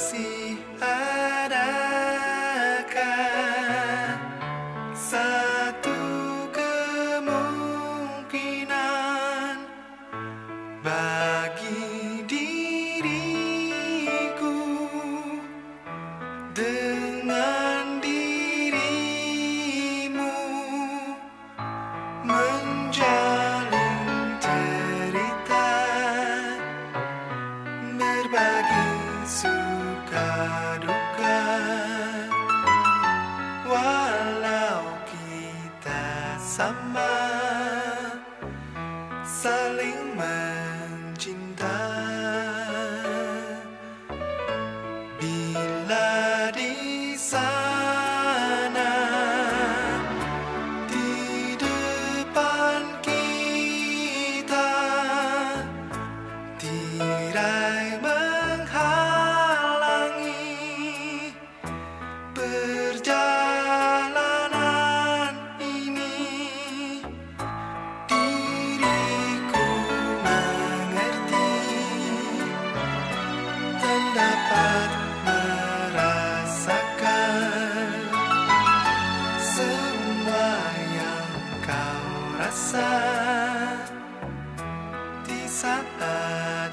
masih satu kemungkinan kita sama saling mencinta rasa di saat